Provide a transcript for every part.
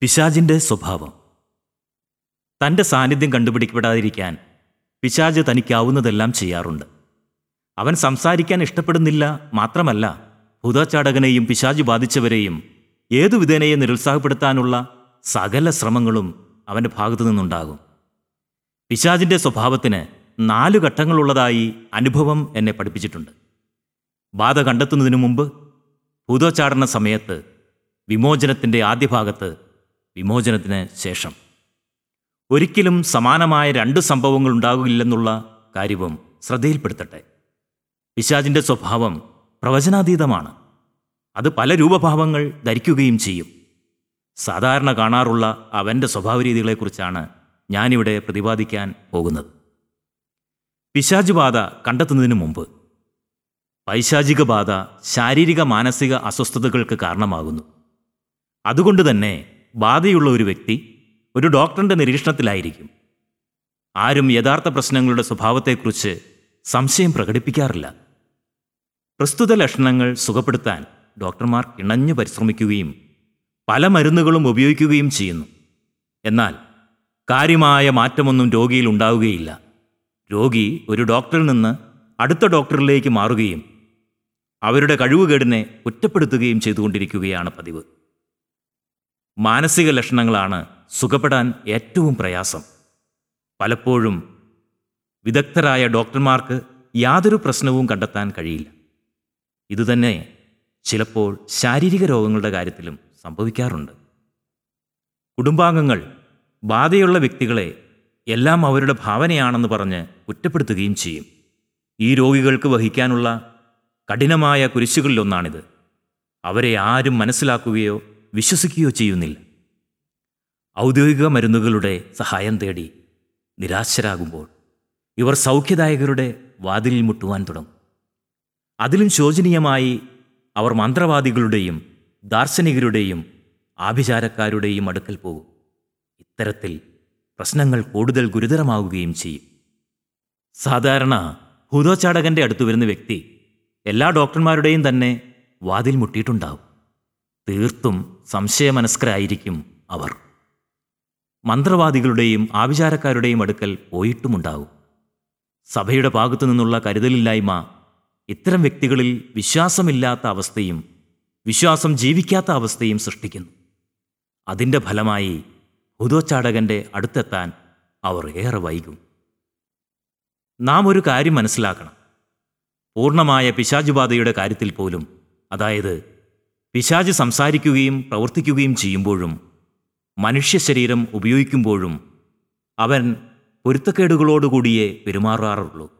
പിശാജിന്റെ സ്വഭാവം. തന്റെ സാന്നിധ്യം കണ്ടുപിടിക്കപ്പെടാതിരിക്കാൻ പിശാജ് തനിക്കാവുന്നതെല്ലാം ചെയ്യാറുണ്ട്. അവൻ സംസാരിക്കാൻ ഇഷ്ടപ്പെടുന്നില്ല മാത്രമല്ല ഭൂതാചാടകനെയും പിശാജ് ബാധിച്ചവരെയും ഏതു വിധേനയെ നിരുത്സാഹപ്പെടുത്താനുള്ള സകല ശ്രമങ്ങളും അവന്റെ ഭാഗത്തു നിന്നുണ്ടാകും. പിശാജിന്റെ സ്വഭാവത്തിന് നാലു ഘട്ടങ്ങളുള്ളതായി അനുഭവം എന്നെ പഠിപ്പിച്ചിട്ടുണ്ട്. ബാധ കണ്ടെത്തുന്നതിനു മുമ്പ് ഭൂതോച്ചാടന സമയത്ത് വിമോചനത്തിന്റെ ആദ്യ ഭാഗത്ത് വിമോചനത്തിന് ശേഷം. ഒരിക്കലും സമാനമായ രണ്ട് സംഭവങ്ങൾ ഉണ്ടാകില്ലെന്നുള്ള കാര്യവും ശ്രദ്ധയിൽപ്പെടുത്തട്ടെ. പിശാജിന്റെ സ്വഭാവം പ്രവചനാതീതമാണ്. അത് പല രൂപഭാവങ്ങൾ ധരിക്കുകയും ചെയ്യും. സാധാരണ കാണാറുള്ള അവന്റെ സ്വഭാവരീതികളെക്കുറിച്ചാണ് ഞാനിവിടെ പ്രതിപാദിക്കാൻ പോകുന്നത്. പിശാജ് ബാധ കണ്ടെത്തുന്നതിന് മുമ്പ് പൈശാചിക ബാധ ശാരീരിക മാനസിക അസ്വസ്ഥതകൾക്ക് കാരണമാകുന്നു. അതുകൊണ്ട് തന്നെ ബാധയുള്ള ഒരു വ്യക്തി ഒരു ഡോക്ടറിന്റെ നിരീക്ഷണത്തിലായിരിക്കും. ആരും യഥാർത്ഥ പ്രശ്നങ്ങളുടെ സ്വഭാവത്തെക്കുറിച്ച് സംശയം പ്രകടിപ്പിക്കാറില്ല. പ്രസ്തുത ലക്ഷണങ്ങൾ സുഖപ്പെടുത്താൻ ഡോക്ടർമാർ ഇണഞ്ഞു പരിശ്രമിക്കുകയും പല മരുന്നുകളും ഉപയോഗിക്കുകയും ചെയ്യുന്നു. എന്നാൽ കാര്യമായ മാറ്റമൊന്നും രോഗിയിൽ ഉണ്ടാവുകയില്ല. രോഗി ഒരു ഡോക്ടറിൽ നിന്ന് അടുത്ത ഡോക്ടറിലേക്ക് മാറുകയും അവരുടെ കഴിവുകേടിനെ കുറ്റപ്പെടുത്തുകയും ചെയ്തുകൊണ്ടിരിക്കുകയാണ് പതിവ്. മാനസിക ലക്ഷണങ്ങളാണ് സുഖപ്പെടാൻ ഏറ്റവും പ്രയാസം. പലപ്പോഴും വിദഗ്ധരായ ഡോക്ടർമാർക്ക് യാതൊരു പ്രശ്നവും കണ്ടെത്താൻ കഴിയില്ല. ഇതുതന്നെ ചിലപ്പോൾ ശാരീരിക രോഗങ്ങളുടെ കാര്യത്തിലും സംഭവിക്കാറുണ്ട്. കുടുംബാംഗങ്ങൾ ബാധയുള്ള വ്യക്തികളെ എല്ലാം അവരുടെ ഭാവനയാണെന്ന് പറഞ്ഞ് കുറ്റപ്പെടുത്തുകയും ചെയ്യും. ഈ രോഗികൾക്ക് വഹിക്കാനുള്ള കഠിനമായ കുരിശുകളിലൊന്നാണിത്. അവരെ ആരും മനസ്സിലാക്കുകയോ വിശ്വസിക്കുകയോ ചെയ്യുന്നില്ല. ഔദ്യോഗിക മരുന്നുകളുടെ സഹായം തേടി നിരാശരാകുമ്പോൾ ഇവർ സൗഖ്യദായകരുടെ വാതിലിൽ മുട്ടുവാൻ തുടങ്ങും. അതിലും ശോചനീയമായി അവർ മന്ത്രവാദികളുടെയും ദാർശനികരുടെയും ആഭിചാരക്കാരുടെയും അടുക്കൽ പോകും. ഇത്തരത്തിൽ പ്രശ്നങ്ങൾ കൂടുതൽ ഗുരുതരമാവുകയും ചെയ്യും. സാധാരണ ഭൂതോച്ചാടകന്റെ അടുത്തു വരുന്ന വ്യക്തി എല്ലാ ഡോക്ടർമാരുടെയും തന്നെ വാതിൽ മുട്ടിയിട്ടുണ്ടാവും. തീർത്തും സംശയമനസ്കരായിരിക്കും അവർ. മന്ത്രവാദികളുടെയും ആഭിചാരക്കാരുടെയും അടുക്കൽ പോയിട്ടുമുണ്ടാവും സഭയുടെ ഭാഗത്തു നിന്നുള്ള കരുതലില്ലായ്മ ഇത്തരം വ്യക്തികളിൽ വിശ്വാസമില്ലാത്ത അവസ്ഥയും വിശ്വാസം ജീവിക്കാത്ത അവസ്ഥയും സൃഷ്ടിക്കുന്നു. അതിന്റെ ഫലമായി ഭൂതോച്ചാടകന്റെ അടുത്തെത്താൻ അവർ ഏറെ വൈകും. നാം ഒരു കാര്യം മനസ്സിലാക്കണം. പൂർണമായ പിശാചുബാധയുടെ കാര്യത്തിൽ പോലും അതായത് പിശാജ് സംസാരിക്കുകയും പ്രവർത്തിക്കുകയും ചെയ്യുമ്പോഴും മനുഷ്യ ശരീരം ഉപയോഗിക്കുമ്പോഴും അവൻ പൊരുത്തക്കേടുകളോടുകൂടിയേ പെരുമാറാറുള്ളൂ.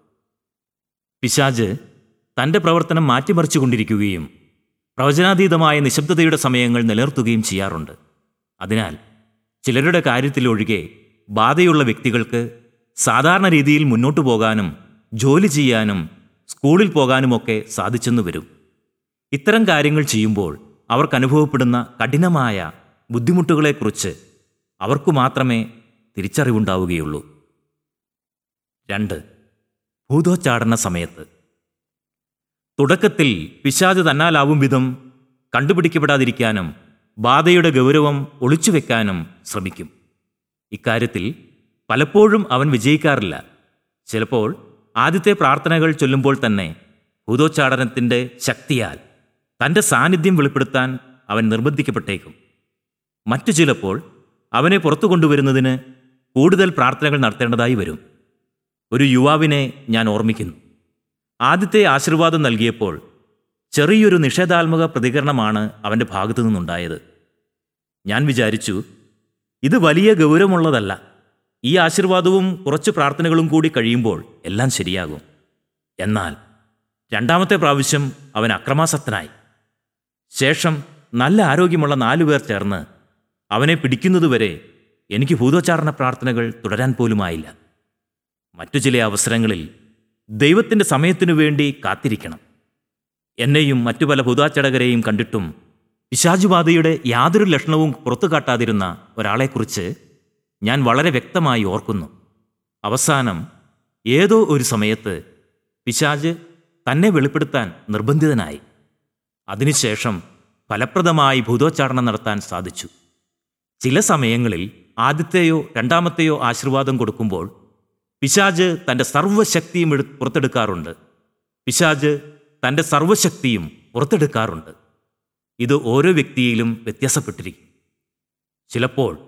പിശാജ് തന്റെ പ്രവർത്തനം മാറ്റിമറിച്ചുകൊണ്ടിരിക്കുകയും പ്രവചനാതീതമായ നിശബ്ദതയുടെ സമയങ്ങൾ നിലനിർത്തുകയും ചെയ്യാറുണ്ട്. അതിനാൽ ചിലരുടെ കാര്യത്തിലൊഴികെ ബാധയുള്ള വ്യക്തികൾക്ക് സാധാരണ രീതിയിൽ മുന്നോട്ടു പോകാനും ജോലി ചെയ്യാനും സ്കൂളിൽ പോകാനുമൊക്കെ സാധിച്ചെന്നു വരും. ഇത്തരം കാര്യങ്ങൾ ചെയ്യുമ്പോൾ അവർക്ക് അനുഭവപ്പെടുന്ന കഠിനമായ ബുദ്ധിമുട്ടുകളെക്കുറിച്ച് അവർക്കു മാത്രമേ തിരിച്ചറിവുണ്ടാവുകയുള്ളൂ. രണ്ട് ഭൂതോച്ചാടന സമയത്ത്. തുടക്കത്തിൽ പിശാജ് തന്നാലാവും വിധം കണ്ടുപിടിക്കപ്പെടാതിരിക്കാനും ബാധയുടെ ഗൗരവം ഒളിച്ചു ഒളിച്ചുവെക്കാനും ശ്രമിക്കും. ഇക്കാര്യത്തിൽ പലപ്പോഴും അവൻ വിജയിക്കാറില്ല. ചിലപ്പോൾ ആദ്യത്തെ പ്രാർത്ഥനകൾ ചൊല്ലുമ്പോൾ തന്നെ ഭൂതോച്ചാടനത്തിന്റെ ശക്തിയാൽ തന്റെ സാന്നിധ്യം വെളിപ്പെടുത്താൻ അവൻ നിർബന്ധിക്കപ്പെട്ടേക്കും. മറ്റു ചിലപ്പോൾ അവനെ പുറത്തു കൊണ്ടുവരുന്നതിന് കൂടുതൽ പ്രാർത്ഥനകൾ നടത്തേണ്ടതായി വരും. ഒരു യുവാവിനെ ഞാൻ ഓർമ്മിക്കുന്നു. ആദ്യത്തെ ആശീർവാദം നൽകിയപ്പോൾ ചെറിയൊരു നിഷേധാത്മക പ്രതികരണമാണ് അവന്റെ ഭാഗത്തു നിന്നുണ്ടായത്. ഞാൻ വിചാരിച്ചു ഇത് വലിയ ഗൗരവമുള്ളതല്ല. ഈ ആശീർവാദവും കുറച്ച് പ്രാർത്ഥനകളും കൂടി കഴിയുമ്പോൾ എല്ലാം ശരിയാകും. എന്നാൽ രണ്ടാമത്തെ പ്രാവശ്യം അവൻ അക്രമാസക്തനായി. ശേഷം നല്ല ആരോഗ്യമുള്ള നാലുപേർ ചേർന്ന് അവനെ പിടിക്കുന്നതുവരെ എനിക്ക് ഭൂതോച്ചാരണ പ്രാർത്ഥനകൾ തുടരാൻ പോലുമായില്ല. മറ്റു ചില അവസരങ്ങളിൽ ദൈവത്തിന്റെ സമയത്തിനു വേണ്ടി കാത്തിരിക്കണം. എന്നെയും മറ്റു പല ഭൂതാച്ചടകരെയും കണ്ടിട്ടും പിശാചുബാധയുടെ യാതൊരു ലക്ഷണവും പുറത്തു കാട്ടാതിരുന്ന ഒരാളെക്കുറിച്ച് ഞാൻ വളരെ വ്യക്തമായി ഓർക്കുന്നു. അവസാനം ഏതോ ഒരു സമയത്ത് പിശാജ് തന്നെ വെളിപ്പെടുത്താൻ നിർബന്ധിതനായി. അതിനുശേഷം ഫലപ്രദമായി ഭൂതോച്ചാടനം നടത്താൻ സാധിച്ചു. ചില സമയങ്ങളിൽ ആദ്യത്തെയോ രണ്ടാമത്തെയോ ആശീർവാദം കൊടുക്കുമ്പോൾ പിശാജ് തന്റെ സർവശക്തിയും എടു പുറത്തെടുക്കാറുണ്ട്. പിശാജ് തന്റെ സർവശക്തിയും പുറത്തെടുക്കാറുണ്ട്. ഇത് ഓരോ വ്യക്തിയിലും വ്യത്യാസപ്പെട്ടിരിക്കും. ചിലപ്പോൾ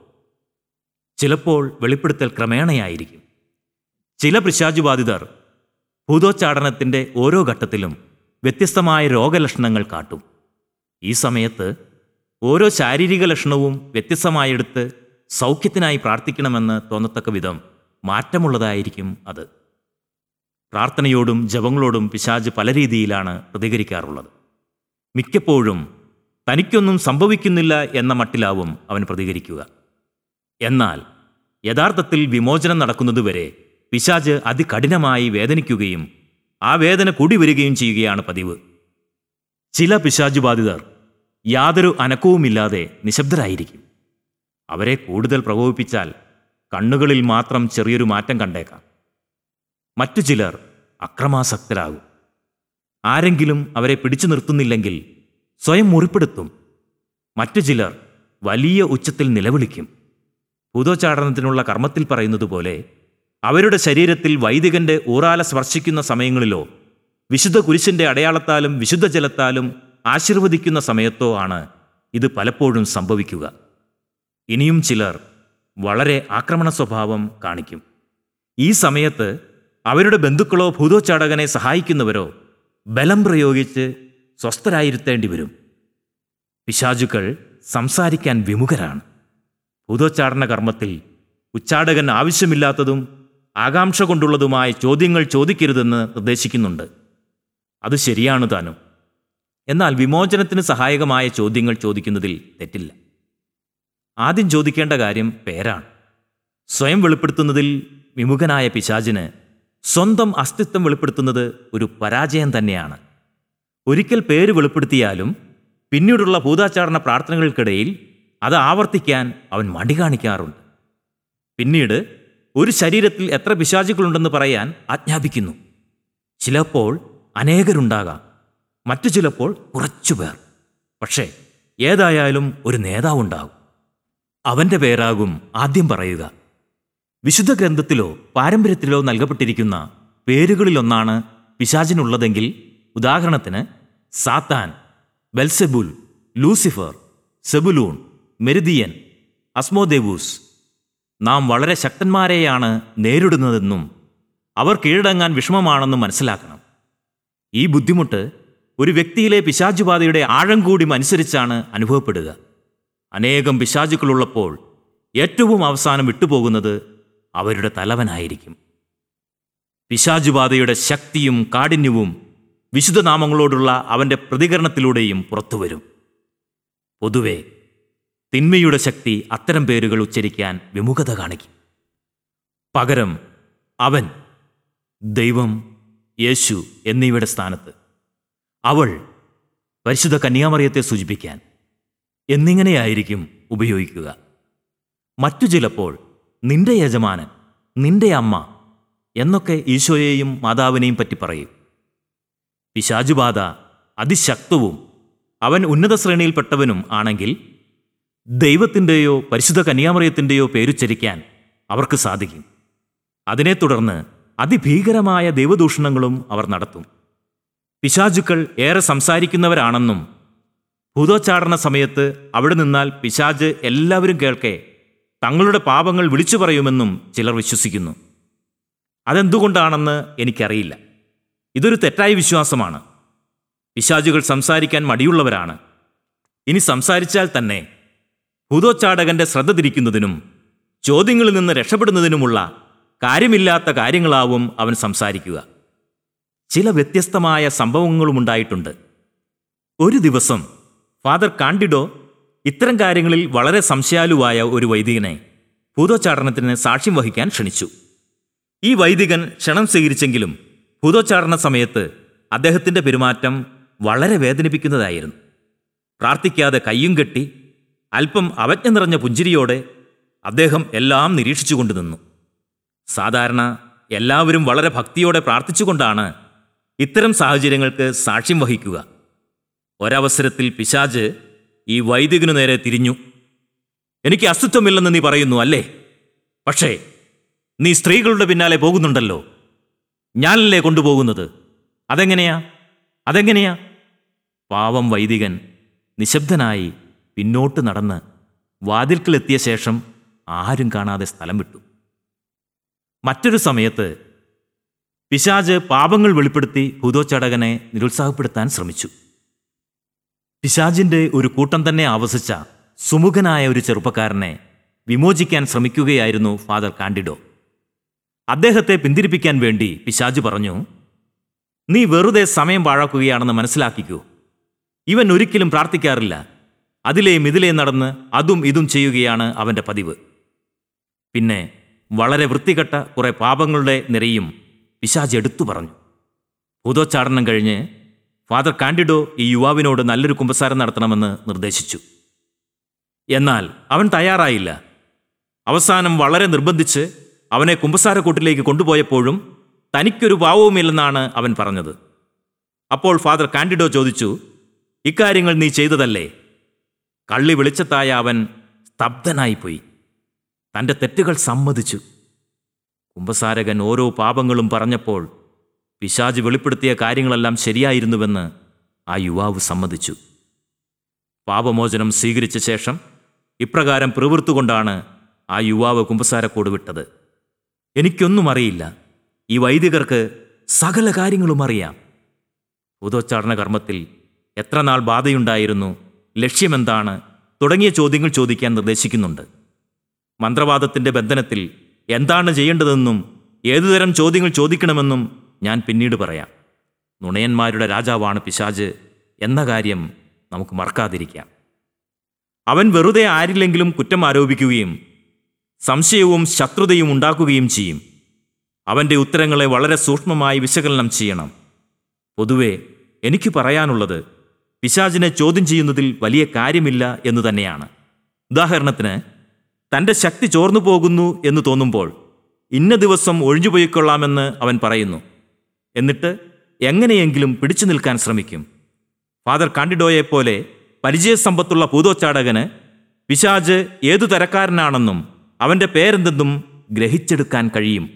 ചിലപ്പോൾ വെളിപ്പെടുത്തൽ ക്രമേണയായിരിക്കും. ചില പിശാജുബാധിതർ ഭൂതോച്ചാടനത്തിന്റെ ഓരോ ഘട്ടത്തിലും വ്യത്യസ്തമായ രോഗലക്ഷണങ്ങൾ കാട്ടും. ഈ സമയത്ത് ഓരോ ശാരീരിക ലക്ഷണവും വ്യത്യസ്തമായെടുത്ത് സൗഖ്യത്തിനായി പ്രാർത്ഥിക്കണമെന്ന് തോന്നത്തക്ക വിധം മാറ്റമുള്ളതായിരിക്കും അത്. പ്രാർത്ഥനയോടും ജപങ്ങളോടും പിശാജ് പല രീതിയിലാണ് പ്രതികരിക്കാറുള്ളത്. മിക്കപ്പോഴും തനിക്കൊന്നും സംഭവിക്കുന്നില്ല എന്ന മട്ടിലാവും അവൻ പ്രതികരിക്കുക. എന്നാൽ യഥാർത്ഥത്തിൽ വിമോചനം നടക്കുന്നതുവരെ പിശാജ് അതികഠിനമായി വേദനിക്കുകയും ആ വേദന കൂടി വരികയും ചെയ്യുകയാണ് പതിവ്. ചില പിശാജുബാധിതർ യാതൊരു അനക്കവുമില്ലാതെ നിശബ്ദരായിരിക്കും. അവരെ കൂടുതൽ പ്രകോപിപ്പിച്ചാൽ കണ്ണുകളിൽ മാത്രം ചെറിയൊരു മാറ്റം കണ്ടേക്കാം. മറ്റു ചിലർ അക്രമാസക്തരാകും. ആരെങ്കിലും അവരെ പിടിച്ചു നിർത്തുന്നില്ലെങ്കിൽ സ്വയം മുറിപ്പെടുത്തും. മറ്റു ചിലർ വലിയ ഉച്ചത്തിൽ നിലവിളിക്കും. ഭൂതോച്ചാടനത്തിനുള്ള കർമ്മത്തിൽ പറയുന്നത് പോലെ അവരുടെ ശരീരത്തിൽ വൈദികന്റെ ഊറാല സ്പർശിക്കുന്ന സമയങ്ങളിലോ വിശുദ്ധ കുരിശിന്റെ അടയാളത്താലും വിശുദ്ധ ജലത്താലും ആശീർവദിക്കുന്ന സമയത്തോ ആണ് ഇത് പലപ്പോഴും സംഭവിക്കുക. ഇനിയും ചിലർ വളരെ ആക്രമണ സ്വഭാവം കാണിക്കും. ഈ സമയത്ത് അവരുടെ ബന്ധുക്കളോ ഭൂതോച്ചാടകനെ സഹായിക്കുന്നവരോ ബലം പ്രയോഗിച്ച് സ്വസ്ഥരായിരുത്തേണ്ടി വരും. പിശാചുക്കൾ സംസാരിക്കാൻ വിമുഖരാണ്. ഭൂതോച്ചാടന കർമ്മത്തിൽ ഉച്ചാടകൻ ആവശ്യമില്ലാത്തതും ആകാംക്ഷ കൊണ്ടുള്ളതുമായ ചോദ്യങ്ങൾ ചോദിക്കരുതെന്ന് നിർദ്ദേശിക്കുന്നുണ്ട്. അത് ശരിയാണ് താനും. എന്നാൽ വിമോചനത്തിന് സഹായകമായ ചോദ്യങ്ങൾ ചോദിക്കുന്നതിൽ തെറ്റില്ല. ആദ്യം ചോദിക്കേണ്ട കാര്യം പേരാണ്. സ്വയം വെളിപ്പെടുത്തുന്നതിൽ വിമുഖനായ പിശാചിന് സ്വന്തം അസ്തിത്വം വെളിപ്പെടുത്തുന്നത് ഒരു പരാജയം തന്നെയാണ്. ഒരിക്കൽ പേര് വെളിപ്പെടുത്തിയാലും പിന്നീടുള്ള ഭൂതാചാരണ പ്രാർത്ഥനകൾക്കിടയിൽ അത് ആവർത്തിക്കാൻ അവൻ മടി കാണിക്കാറുണ്ട് പിന്നീട് ഒരു ശരീരത്തിൽ എത്ര പിശാചുക്കളുണ്ടെന്ന് പറയാൻ ആജ്ഞാപിക്കുന്നു. ചിലപ്പോൾ അനേകരുണ്ടാകാം. മറ്റു ചിലപ്പോൾ കുറച്ചുപേർ പക്ഷേ ഏതായാലും ഒരു നേതാവുണ്ടാകും. അവന്റെ പേരാകും ആദ്യം പറയുക. വിശുദ്ധ ഗ്രന്ഥത്തിലോ പാരമ്പര്യത്തിലോ നൽകപ്പെട്ടിരിക്കുന്ന പേരുകളിലൊന്നാണ് പിശാചിനുള്ളതെങ്കിൽ ഉദാഹരണത്തിന് സാത്താൻ ബെൽസെബുൽ ലൂസിഫർ സെബുലൂൺ മെരിദിയൻ അസ്മോദേവൂസ് നാം വളരെ ശക്തന്മാരെയാണ് നേരിടുന്നതെന്നും അവർ കീഴടങ്ങാൻ വിഷമമാണെന്നും മനസ്സിലാക്കണം. ഈ ബുദ്ധിമുട്ട് ഒരു വ്യക്തിയിലെ പിശാചുബാധയുടെ ആഴം കൂടി അനുസരിച്ചാണ് അനുഭവപ്പെടുക. അനേകം പിശാചുക്കളുള്ളപ്പോൾ ഏറ്റവും അവസാനം വിട്ടുപോകുന്നത് അവരുടെ തലവനായിരിക്കും. പിശാചുബാധയുടെ ശക്തിയും കാഠിന്യവും വിശുദ്ധനാമങ്ങളോടുള്ള അവന്റെ പ്രതികരണത്തിലൂടെയും പുറത്തുവരും. പൊതുവെ തിന്മയുടെ ശക്തി അത്തരം പേരുകൾ ഉച്ചരിക്കാൻ വിമുഖത കാണിക്കും. പകരം അവൻ ദൈവം യേശു എന്നിവയുടെ സ്ഥാനത്ത്. അവൾ പരിശുദ്ധ കന്യാമറിയത്തെ സൂചിപ്പിക്കാൻ എന്നിങ്ങനെയായിരിക്കും ഉപയോഗിക്കുക. മറ്റു ചിലപ്പോൾ നിന്റെ യജമാനൻ നിന്റെ അമ്മ എന്നൊക്കെ ഈശോയെയും മാതാവിനെയും പറ്റി പറയും. പിശാജുബാധ അതിശക്തവും അവൻ ഉന്നത ശ്രേണിയിൽപ്പെട്ടവനും ആണെങ്കിൽ ദൈവത്തിന്റെയോ പരിശുദ്ധ കന്യാമറിയത്തിന്റെയോ പേരുച്ചരിക്കാൻ അവർക്ക് സാധിക്കും. അതിനെ തുടർന്ന് അതിഭീകരമായ ദൈവദൂഷണങ്ങളും അവർ നടത്തും. പിശാചുക്കൾ ഏറെ സംസാരിക്കുന്നവരാണെന്നും ഭൂതോച്ചാടന സമയത്ത് അവിടെ നിന്നാൽ പിശാജ് എല്ലാവരും കേൾക്കെ തങ്ങളുടെ പാപങ്ങൾ വിളിച്ചു പറയുമെന്നും ചിലർ വിശ്വസിക്കുന്നു. അതെന്തുകൊണ്ടാണെന്ന് എനിക്കറിയില്ല. ഇതൊരു തെറ്റായ വിശ്വാസമാണ്. പിശാചുകൾ സംസാരിക്കാൻ മടിയുള്ളവരാണ്. ഇനി സംസാരിച്ചാൽ തന്നെ ഭൂതോച്ചാടകന്റെ ശ്രദ്ധ തിരിക്കുന്നതിനും ചോദ്യങ്ങളിൽ നിന്ന് രക്ഷപ്പെടുന്നതിനുമുള്ള കാര്യമില്ലാത്ത കാര്യങ്ങളാവും അവൻ സംസാരിക്കുക. ചില വ്യത്യസ്തമായ സംഭവങ്ങളുമുണ്ടായിട്ടുണ്ട് ഒരു ദിവസം ഫാദർ കാണ്ടിഡോ ഇത്തരം കാര്യങ്ങളിൽ വളരെ സംശയാലുവായ ഒരു വൈദികനെ ഭൂതോച്ചാടനത്തിന് സാക്ഷ്യം വഹിക്കാൻ ക്ഷണിച്ചു. ഈ വൈദികൻ ക്ഷണം സ്വീകരിച്ചെങ്കിലും ഭൂതോച്ചാടന സമയത്ത് അദ്ദേഹത്തിന്റെ പെരുമാറ്റം വളരെ വേദനിപ്പിക്കുന്നതായിരുന്നു. പ്രാർത്ഥിക്കാതെ കയ്യും കെട്ടി അല്പം അവജ്ഞ നിറഞ്ഞ പുഞ്ചിരിയോടെ അദ്ദേഹം എല്ലാം നിരീക്ഷിച്ചുകൊണ്ട് നിന്നു. സാധാരണ എല്ലാവരും വളരെ ഭക്തിയോടെ പ്രാർത്ഥിച്ചുകൊണ്ടാണ് ഇത്തരം സാഹചര്യങ്ങൾക്ക് സാക്ഷ്യം വഹിക്കുക. ഒരവസരത്തിൽ പിശാജ് ഈ വൈദികനു നേരെ തിരിഞ്ഞു. എനിക്ക് അസ്തിത്വമില്ലെന്ന് നീ പറയുന്നു അല്ലേ? പക്ഷേ നീ സ്ത്രീകളുടെ പിന്നാലെ പോകുന്നുണ്ടല്ലോ. ഞാനല്ലേ കൊണ്ടുപോകുന്നത്? അതെങ്ങനെയാ? അതെങ്ങനെയാ? പാവം വൈദികൻ നിശബ്ദനായി പിന്നോട്ട് നടന്ന് വാതിൽക്കലെത്തിയ ശേഷം ആരും കാണാതെ സ്ഥലം വിട്ടു. മറ്റൊരു സമയത്ത് പിശാജ് പാപങ്ങൾ വെളിപ്പെടുത്തി ഭൂതോച്ചാടകനെ നിരുത്സാഹപ്പെടുത്താൻ ശ്രമിച്ചു. പിശാജിന്റെ ഒരു കൂട്ടം തന്നെ ആവസിച്ച സുമുഖനായ ഒരു ചെറുപ്പക്കാരനെ വിമോചിക്കാൻ ശ്രമിക്കുകയായിരുന്നു ഫാദർ കാൻഡിഡോ. അദ്ദേഹത്തെ പിന്തിരിപ്പിക്കാൻ വേണ്ടി പിശാജ് പറഞ്ഞു നീ വെറുതെ സമയം പാഴാക്കുകയാണെന്ന് മനസ്സിലാക്കിക്കൂ. ഇവൻ ഒരിക്കലും പ്രാർത്ഥിക്കാറില്ല. അതിലെയും ഇതിലെയും നടന്ന് അതും ഇതും ചെയ്യുകയാണ് അവന്റെ പതിവ്. പിന്നെ വളരെ വൃത്തികെട്ട കുറേ പാപങ്ങളുടെ നിരയും പിശാജ് എടുത്തു പറഞ്ഞു. ഭൂതോച്ചാടനം കഴിഞ്ഞ് ഫാദർ കാൻഡിഡോ ഈ യുവാവിനോട് നല്ലൊരു കുമ്പസാരം നടത്തണമെന്ന് നിർദ്ദേശിച്ചു. എന്നാൽ അവൻ തയ്യാറായില്ല. അവസാനം വളരെ നിർബന്ധിച്ച് അവനെ കുമ്പസാരക്കൂട്ടിലേക്ക് കൊണ്ടുപോയപ്പോഴും തനിക്കൊരു പാവവുമില്ലെന്നാണ് അവൻ പറഞ്ഞത്. അപ്പോൾ ഫാദർ കാൻഡിഡോ ചോദിച്ചു ഇക്കാര്യങ്ങൾ നീ ചെയ്തതല്ലേ? കള്ളി വെളിച്ചത്തായ അവൻ സ്തബ്ധനായിപ്പോയി. തന്റെ തെറ്റുകൾ സമ്മതിച്ചു. കുംഭസാരകൻ ഓരോ പാപങ്ങളും പറഞ്ഞപ്പോൾ പിശാജ് വെളിപ്പെടുത്തിയ കാര്യങ്ങളെല്ലാം ശരിയായിരുന്നുവെന്ന് ആ യുവാവ് സമ്മതിച്ചു. പാപമോചനം സ്വീകരിച്ച ശേഷം ഇപ്രകാരം പ്രവൃത്തുകൊണ്ടാണ് ആ യുവാവ് കുംഭസാരക്കോട് വിട്ടത്. എനിക്കൊന്നും അറിയില്ല. ഈ വൈദികർക്ക് സകല കാര്യങ്ങളും അറിയാം. ഭൂതോച്ചാടന കർമ്മത്തിൽ എത്ര നാൾ ബാധയുണ്ടായിരുന്നു? ലക്ഷ്യമെന്താണ്? തുടങ്ങിയ ചോദ്യങ്ങൾ ചോദിക്കാൻ നിർദ്ദേശിക്കുന്നുണ്ട്. മന്ത്രവാദത്തിന്റെ ബന്ധനത്തിൽ എന്താണ് ചെയ്യേണ്ടതെന്നും ഏതുതരം ചോദ്യങ്ങൾ ചോദിക്കണമെന്നും ഞാൻ പിന്നീട് പറയാം. നുണയന്മാരുടെ രാജാവാണ് പിശാജ് എന്ന കാര്യം നമുക്ക് മറക്കാതിരിക്കാം. അവൻ വെറുതെ ആരില്ലെങ്കിലും കുറ്റം ആരോപിക്കുകയും സംശയവും ശത്രുതയും ഉണ്ടാക്കുകയും ചെയ്യും. അവന്റെ ഉത്തരങ്ങളെ വളരെ സൂക്ഷ്മമായി വിശകലനം ചെയ്യണം. പൊതുവെ എനിക്ക് പറയാനുള്ളത് പിശാചിനെ ചോദ്യം ചെയ്യുന്നതിൽ വലിയ കാര്യമില്ല എന്ന് തന്നെയാണ്. ഉദാഹരണത്തിന് തന്റെ ശക്തി ചോർന്നു പോകുന്നു എന്ന് തോന്നുമ്പോൾ ഇന്ന ദിവസം ഒഴിഞ്ഞുപോയിക്കൊള്ളാമെന്ന് അവൻ പറയുന്നു. എന്നിട്ട് എങ്ങനെയെങ്കിലും പിടിച്ചു നിൽക്കാൻ ശ്രമിക്കും. ഫാദർ കാണ്ടിഡോയെപ്പോലെ പരിചയസമ്പത്തുള്ള പൂതോച്ചാടകന് പിശാജ് ഏതു തരക്കാരനാണെന്നും അവന്റെ പേരെന്തെന്നും ഗ്രഹിച്ചെടുക്കാൻ കഴിയും.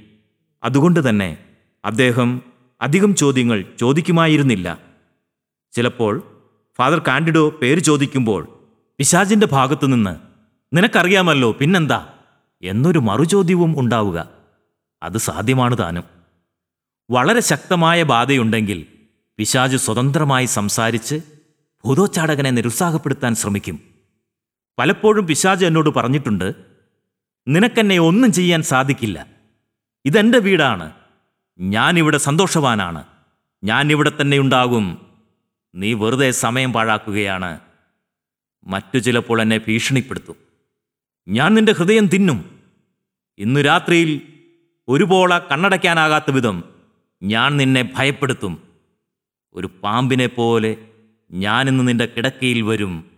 അതുകൊണ്ട് തന്നെ അദ്ദേഹം അധികം ചോദ്യങ്ങൾ ചോദിക്കുമായിരുന്നില്ല. ചിലപ്പോൾ ഫാദർ കാൻഡിഡോ പേര് ചോദിക്കുമ്പോൾ പിശാജിന്റെ ഭാഗത്തുനിന്ന് നിനക്കറിയാമല്ലോ പിന്നെന്താ? എന്നൊരു മറുചോദ്യവും ഉണ്ടാവുക. അത് സാധ്യമാണ് താനും. വളരെ ശക്തമായ ബാധയുണ്ടെങ്കിൽ പിശാജ് സ്വതന്ത്രമായി സംസാരിച്ച് ഭൂതോച്ചാടകനെ നിരുത്സാഹപ്പെടുത്താൻ ശ്രമിക്കും. പലപ്പോഴും പിശാജ് എന്നോട് പറഞ്ഞിട്ടുണ്ട് നിനക്കെന്നെ ഒന്നും ചെയ്യാൻ സാധിക്കില്ല. ഇതെന്റെ വീടാണ്. ഞാനിവിടെ സന്തോഷവാനാണ്. ഞാനിവിടെ തന്നെ ഉണ്ടാകും നീ വെറുതെ സമയം പാഴാക്കുകയാണ്. മറ്റു ചിലപ്പോൾ എന്നെ ഭീഷണിപ്പെടുത്തും. ഞാൻ നിന്റെ ഹൃദയം തിന്നും. ഇന്നു രാത്രിയിൽ ഒരുപോള കണ്ണടയ്ക്കാനാകാത്ത വിധം ഞാൻ നിന്നെ ഭയപ്പെടുത്തും. ഒരു പാമ്പിനെ പോലെ ഞാനിന്ന് നിന്റെ കിടക്കയിൽ വരും.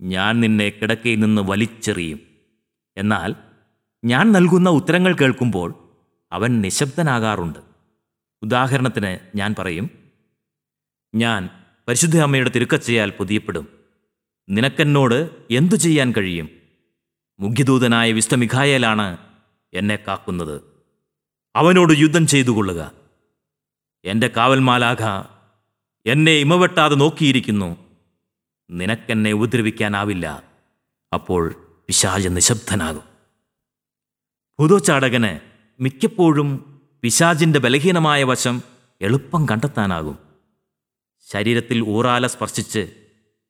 ഞാൻ നിന്നെ കിടക്കയിൽ നിന്ന് വലിച്ചെറിയും. എന്നാൽ ഞാൻ നൽകുന്ന ഉത്തരങ്ങൾ കേൾക്കുമ്പോൾ അവൻ നിശബ്ദനാകാറുണ്ട്. ഉദാഹരണത്തിന് ഞാൻ പറയും ഞാൻ പരിശുദ്ധ അമ്മയുടെ തിരുക്കച്ചയാൽ പൊതിയപ്പെടും. നിനക്കെന്നോട് എന്തു ചെയ്യാൻ കഴിയും? മുഖ്യദൂതനായ വിസ്ത മിഖായേലാണ് എന്നെ കാക്കുന്നത്. അവനോട് യുദ്ധം ചെയ്തു കൊള്ളുക എന്റെ കാവൽമാലാഖ എന്നെ ഇമവെട്ടാതെ നോക്കിയിരിക്കുന്നു. നിനക്കെന്നെ ഉപദ്രവിക്കാനാവില്ല. അപ്പോൾ പിശാജ് നിശബ്ദനാകും. ഭൂതോച്ചാടകന് മിക്കപ്പോഴും പിശാജിന്റെ ബലഹീനമായ വശം എളുപ്പം കണ്ടെത്താനാകും. ശരീരത്തിൽ ഊറാല സ്പർശിച്ച്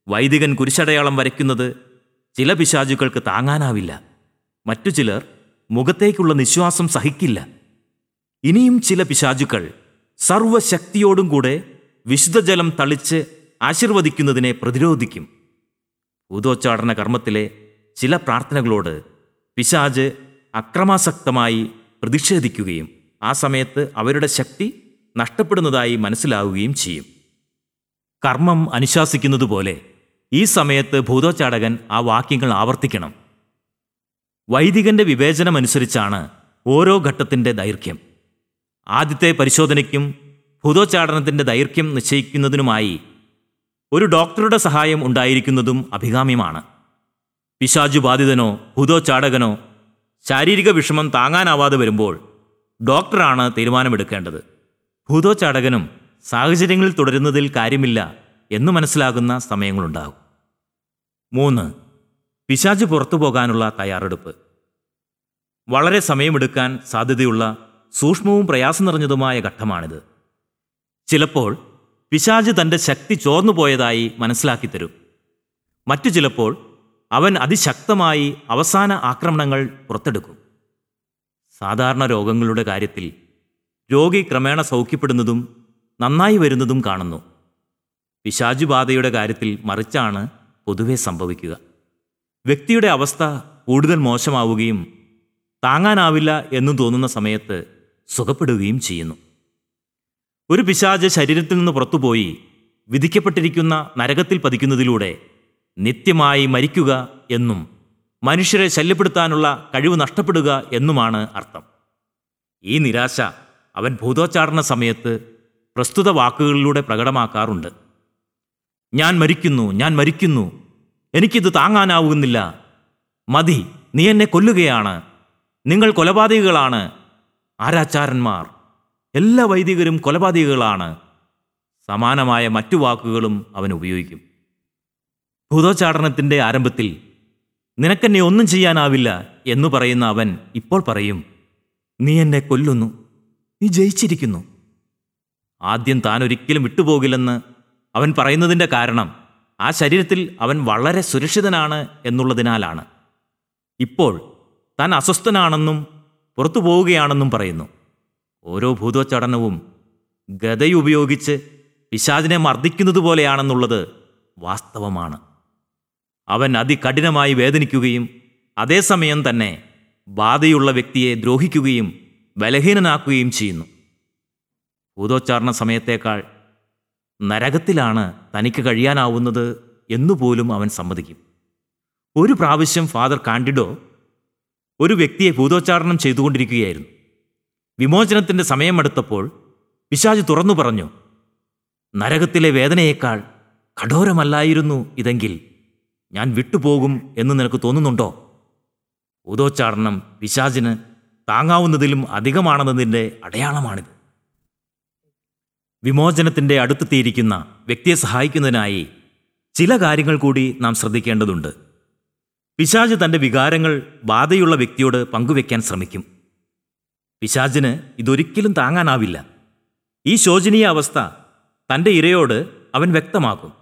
വൈദികൻ കുരിശടയാളം വരയ്ക്കുന്നത് ചില പിശാചുക്കൾക്ക് താങ്ങാനാവില്ല. മറ്റു ചിലർ മുഖത്തേക്കുള്ള നിശ്വാസം സഹിക്കില്ല. ഇനിയും ചില പിശാചുക്കൾ സർവശക്തിയോടും കൂടെ വിശുദ്ധജലം തളിച്ച് ആശീർവദിക്കുന്നതിനെ പ്രതിരോധിക്കും. ഭൂതോച്ചാടന കർമ്മത്തിലെ ചില പ്രാർത്ഥനകളോട് പിശാജ് അക്രമാസക്തമായി പ്രതിഷേധിക്കുകയും ആ സമയത്ത് അവരുടെ ശക്തി നഷ്ടപ്പെടുന്നതായി മനസ്സിലാവുകയും ചെയ്യും. കർമ്മം അനുശാസിക്കുന്നതുപോലെ ഈ സമയത്ത് ഭൂതോച്ചാടകൻ ആ വാക്യങ്ങൾ ആവർത്തിക്കണം. വൈദികന്റെ വിവേചനമനുസരിച്ചാണ് ഓരോ ഘട്ടത്തിന്റെ ദൈർഘ്യം. ആദ്യത്തെ പരിശോധനയ്ക്കും ഭൂതോച്ചാടനത്തിന്റെ ദൈർഘ്യം നിശ്ചയിക്കുന്നതിനുമായി ഒരു ഡോക്ടറുടെ സഹായം ഉണ്ടായിരിക്കുന്നതും അഭികാമ്യമാണ്. പിശാചു ബാധിതനോ ഭൂതോച്ചാടകനോ ശാരീരിക വിഷമം താങ്ങാനാവാതെ വരുമ്പോൾ ഡോക്ടറാണ് തീരുമാനമെടുക്കേണ്ടത്. ഭൂതോച്ചാടകനും സാഹചര്യങ്ങളിൽ തുടരുന്നതിൽ കാര്യമില്ല എന്ന് മനസ്സിലാകുന്ന സമയങ്ങളുണ്ടാകും. മൂന്ന് പിശാജ് പുറത്തു പോകാനുള്ള തയ്യാറെടുപ്പ്. വളരെ സമയമെടുക്കാൻ സാധ്യതയുള്ള സൂക്ഷ്മവും പ്രയാസം നിറഞ്ഞതുമായ ഘട്ടമാണിത്. ചിലപ്പോൾ പിശാജ് തന്റെ ശക്തി ചോർന്നുപോയതായി മനസ്സിലാക്കി തരും. മറ്റു ചിലപ്പോൾ അവൻ അതിശക്തമായി അവസാന ആക്രമണങ്ങൾ പുറത്തെടുക്കും. സാധാരണ രോഗങ്ങളുടെ കാര്യത്തിൽ രോഗി ക്രമേണ സൗഖ്യപ്പെടുന്നതും നന്നായി വരുന്നതും കാണുന്നു. പിശാചുബാധയുടെ കാര്യത്തിൽ മറിച്ചാണ് പൊതുവെ സംഭവിക്കുക. വ്യക്തിയുടെ അവസ്ഥ കൂടുതൽ മോശമാവുകയും താങ്ങാനാവില്ല എന്നു തോന്നുന്ന സമയത്ത് സുഖപ്പെടുകയും ചെയ്യുന്നു. ഒരു പിശാജ് ശരീരത്തിൽ നിന്ന് പുറത്തുപോയി വിധിക്കപ്പെട്ടിരിക്കുന്ന നരകത്തിൽ പതിക്കുന്നതിലൂടെ നിത്യമായി മരിക്കുക എന്നും മനുഷ്യരെ ശല്യപ്പെടുത്താനുള്ള കഴിവ് നഷ്ടപ്പെടുക എന്നുമാണ് അർത്ഥം. ഈ നിരാശ അവൻ ഭൂതോച്ചാരണ സമയത്ത് പ്രസ്തുത വാക്കുകളിലൂടെ പ്രകടമാക്കാറുണ്ട്. ഞാൻ മരിക്കുന്നു ഞാൻ മരിക്കുന്നു. എനിക്കിത് താങ്ങാനാവുന്നില്ല. മതി നീ എന്നെ കൊല്ലുകയാണ്. നിങ്ങൾ കൊലപാതകികളാണ്. ആരാച്ചാരന്മാർ എല്ലാ വൈദികരും കൊലപാതകികളാണ്. സമാനമായ മറ്റു വാക്കുകളും അവൻ ഉപയോഗിക്കും. ഭൂതോച്ചാടനത്തിന്റെ ആരംഭത്തിൽ നിനക്കെന്നെ ഒന്നും ചെയ്യാനാവില്ല എന്ന് പറയുന്ന അവൻ ഇപ്പോൾ പറയും നീ എന്നെ കൊല്ലുന്നു. നീ ജയിച്ചിരിക്കുന്നു. ആദ്യം താൻ ഒരിക്കലും വിട്ടുപോകില്ലെന്ന് അവൻ പറയുന്നതിന്റെ കാരണം ആ ശരീരത്തിൽ അവൻ വളരെ സുരക്ഷിതനാണ് എന്നുള്ളതിനാലാണ്. ഇപ്പോൾ താൻ അസ്വസ്ഥനാണെന്നും പുറത്തു പോവുകയാണെന്നും പറയുന്നു. ഓരോ ഭൂതോച്ചടനവും ഗതയുപയോഗിച്ച് പിശാചിനെ മർദ്ദിക്കുന്നത് പോലെയാണെന്നുള്ളത് വാസ്തവമാണ്. അവൻ അതികഠിനമായി വേദനിക്കുകയും അതേസമയം തന്നെ ബാധയുള്ള വ്യക്തിയെ ദ്രോഹിക്കുകയും ബലഹീനനാക്കുകയും ചെയ്യുന്നു. ഭൂതോച്ചാരണ സമയത്തേക്കാൾ നരകത്തിലാണ് തനിക്ക് കഴിയാനാവുന്നത് എന്നുപോലും അവൻ സമ്മതിക്കും. ഒരു പ്രാവശ്യം ഫാദർ കാൻഡിഡോ ഒരു വ്യക്തിയെ ഭൂതോച്ചാരണം ചെയ്തുകൊണ്ടിരിക്കുകയായിരുന്നു. വിമോചനത്തിന്റെ സമയമെടുത്തപ്പോൾ പിശാജ് തുറന്നു പറഞ്ഞു നരകത്തിലെ വേദനയേക്കാൾ കഠോരമല്ലായിരുന്നു ഇതെങ്കിൽ ഞാൻ വിട്ടുപോകും എന്ന് നിനക്ക് തോന്നുന്നുണ്ടോ? ഭൂതോച്ചാരണം പിശാജിന് താങ്ങാവുന്നതിലും അധികമാണെന്നതിന്റെ അടയാളമാണിത്. വിമോചനത്തിന്റെ അടുത്തെത്തിയിരിക്കുന്ന വ്യക്തിയെ സഹായിക്കുന്നതിനായി ചില കാര്യങ്ങൾ കൂടി നാം ശ്രദ്ധിക്കേണ്ടതുണ്ട്. പിശാജ് തന്റെ വികാരങ്ങൾ ബാധയുള്ള വ്യക്തിയോട് പങ്കുവെക്കാൻ ശ്രമിക്കും. പിശാജിന് ഇതൊരിക്കലും താങ്ങാനാവില്ല. ഈ ശോചനീയ അവസ്ഥ തന്റെ ഇരയോട് അവൻ വ്യക്തമാക്കും.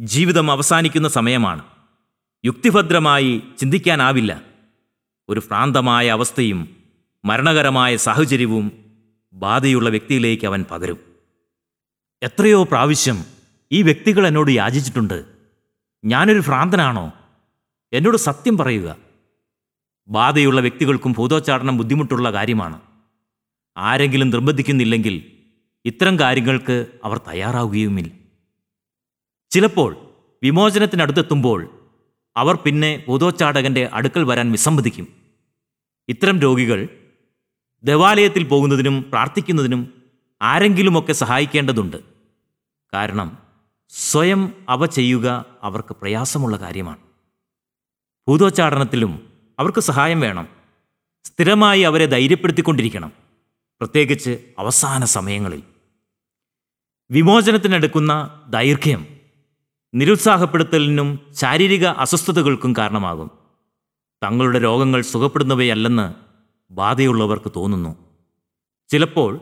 ജീവിതം അവസാനിക്കുന്ന സമയമാണ്. യുക്തിഭദ്രമായി ചിന്തിക്കാനാവില്ല. ഒരു ഭ്രാന്തമായ അവസ്ഥയും മരണകരമായ സാഹചര്യവും ബാധയുള്ള വ്യക്തിയിലേക്ക് അവൻ പകരും. എത്രയോ പ്രാവശ്യം ഈ വ്യക്തികൾ എന്നോട് യാചിച്ചിട്ടുണ്ട്. ഞാനൊരു ഭ്രാന്തനാണോ? എന്നോട് സത്യം പറയുക. ബാധയുള്ള വ്യക്തികൾക്കും ഭൂതോച്ചാടനം ബുദ്ധിമുട്ടുള്ള കാര്യമാണ്. ആരെങ്കിലും നിർബന്ധിക്കുന്നില്ലെങ്കിൽ ഇത്തരം കാര്യങ്ങൾക്ക് അവർ തയ്യാറാവുകയുമില്ല. ചിലപ്പോൾ വിമോചനത്തിനടുത്തെത്തുമ്പോൾ അവർ പിന്നെ ഭൂതോച്ചാടകന്റെ അടുക്കൽ വരാൻ വിസമ്മതിക്കും. ഇത്തരം രോഗികൾ ദേവാലയത്തിൽ പോകുന്നതിനും പ്രാർത്ഥിക്കുന്നതിനും ആരെങ്കിലുമൊക്കെ സഹായിക്കേണ്ടതുണ്ട്. കാരണം സ്വയം അവ ചെയ്യുക അവർക്ക് പ്രയാസമുള്ള കാര്യമാണ്. ഭൂതോച്ചാടനത്തിലും അവർക്ക് സഹായം വേണം. സ്ഥിരമായി അവരെ ധൈര്യപ്പെടുത്തിക്കൊണ്ടിരിക്കണം. പ്രത്യേകിച്ച് അവസാന സമയങ്ങളിൽ. വിമോചനത്തിനെടുക്കുന്ന ദൈർഘ്യം നിരുത്സാഹപ്പെടുത്തലിനും ശാരീരിക അസ്വസ്ഥതകൾക്കും കാരണമാകും. തങ്ങളുടെ രോഗങ്ങൾ സുഖപ്പെടുന്നവയല്ലെന്ന് ബാധയുള്ളവർക്ക് തോന്നുന്നു. ചിലപ്പോൾ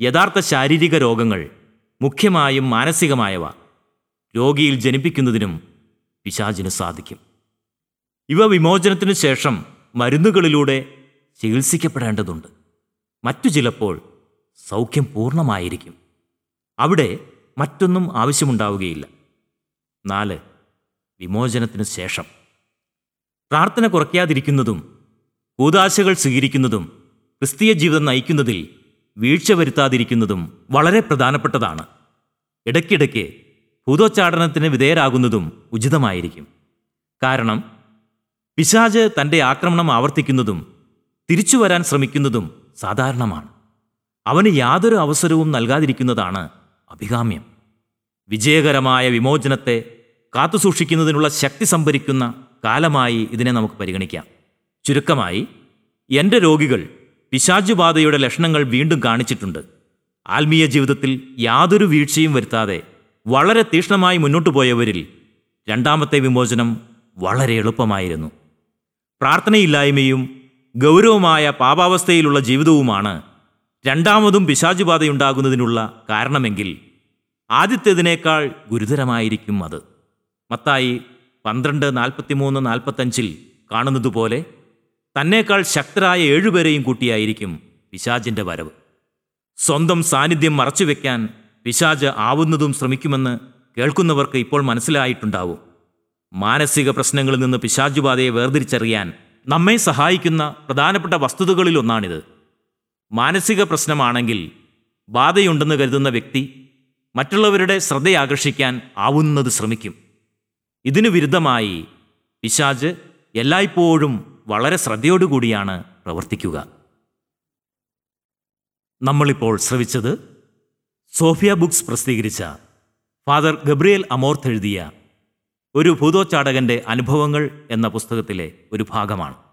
യഥാർത്ഥ ശാരീരിക രോഗങ്ങൾ മുഖ്യമായും മാനസികമായവ. രോഗിയിൽ ജനിപ്പിക്കുന്നതിനും പിശാചിന് സാധിക്കും. ഇവ വിമോചനത്തിനു ശേഷം മരുന്നുകളിലൂടെ ചികിത്സിക്കപ്പെടേണ്ടതുണ്ട്. മറ്റു ചിലപ്പോൾ സൗഖ്യം പൂർണമായിരിക്കും. അവിടെ മറ്റൊന്നും ആവശ്യമുണ്ടാവുകയില്ല. നാല് വിമോചനത്തിന് ശേഷം. പ്രാർത്ഥന കുറയ്ക്കാതിരിക്കുന്നതും കൂതാശകൾ സ്വീകരിക്കുന്നതും ക്രിസ്തീയ ജീവിതം നയിക്കുന്നതിൽ വീഴ്ച വരുത്താതിരിക്കുന്നതും വളരെ പ്രധാനപ്പെട്ടതാണ്. ഇടയ്ക്കിടയ്ക്ക് ഭൂതോച്ചാടനത്തിന് വിധേയരാകുന്നതും ഉചിതമായിരിക്കും. കാരണം പിശാജ് തന്റെ ആക്രമണം ആവർത്തിക്കുന്നതും തിരിച്ചു വരാൻ ശ്രമിക്കുന്നതും സാധാരണമാണ്. അവന് യാതൊരു അവസരവും നൽകാതിരിക്കുന്നതാണ് അഭികാമ്യം. വിജയകരമായ വിമോചനത്തെ കാത്തുസൂക്ഷിക്കുന്നതിനുള്ള ശക്തി സംഭരിക്കുന്ന കാലമായി ഇതിനെ നമുക്ക് പരിഗണിക്കാം. ചുരുക്കമായി എന്റെ രോഗികൾ പിശാചുബാധയുടെ ലക്ഷണങ്ങൾ വീണ്ടും കാണിച്ചിട്ടുണ്ട്. ആത്മീയ ജീവിതത്തിൽ യാതൊരു വീഴ്ചയും വരുത്താതെ വളരെ തീക്ഷ്ണമായി മുന്നോട്ടു പോയവരിൽ രണ്ടാമത്തെ വിമോചനം വളരെ എളുപ്പമായിരുന്നു. പ്രാർത്ഥനയില്ലായ്മയും ഗൗരവമായ പാപാവസ്ഥയിലുള്ള ജീവിതവുമാണ് രണ്ടാമതും പിശാചുബാധയുണ്ടാകുന്നതിനുള്ള കാരണമെങ്കിൽ ആദ്യത്തേതിനേക്കാൾ ഗുരുതരമായിരിക്കും അത്. മത്തായി പന്ത്രണ്ട് നാൽപ്പത്തിമൂന്ന് നാൽപ്പത്തഞ്ചിൽ കാണുന്നതുപോലെ തന്നേക്കാൾ ശക്തരായ ഏഴുപേരെയും കൂട്ടിയായിരിക്കും പിശാജിന്റെ വരവ്. സ്വന്തം സാന്നിധ്യം മറച്ചുവെക്കാൻ പിശാജ് ആവുന്നതും ശ്രമിക്കുമെന്ന് കേൾക്കുന്നവർക്ക് ഇപ്പോൾ മനസ്സിലായിട്ടുണ്ടാവും. മാനസിക പ്രശ്നങ്ങളിൽ നിന്ന് പിശാചുബാധയെ വേർതിരിച്ചറിയാൻ നമ്മെ സഹായിക്കുന്ന പ്രധാനപ്പെട്ട വസ്തുതകളിലൊന്നാണിത്. മാനസിക പ്രശ്നമാണെങ്കിൽ ബാധയുണ്ടെന്ന് കരുതുന്ന വ്യക്തി മറ്റുള്ളവരുടെ ശ്രദ്ധയാകർഷിക്കാൻ ആവുന്നത് ശ്രമിക്കും. ഇതിനു വിരുദ്ധമായി പിശാജ് എല്ലായ്പ്പോഴും വളരെ ശ്രദ്ധയോടുകൂടിയാണ് പ്രവർത്തിക്കുക. നമ്മളിപ്പോൾ ശ്രവിച്ചത് സോഫിയ ബുക്സ് പ്രസിദ്ധീകരിച്ച ഫാദർ ഗബ്രിയേൽ അമോർത്ത് എഴുതിയ ഒരു ഭൂതോച്ചാടകന്റെ അനുഭവങ്ങൾ എന്ന പുസ്തകത്തിലെ ഒരു ഭാഗമാണ്.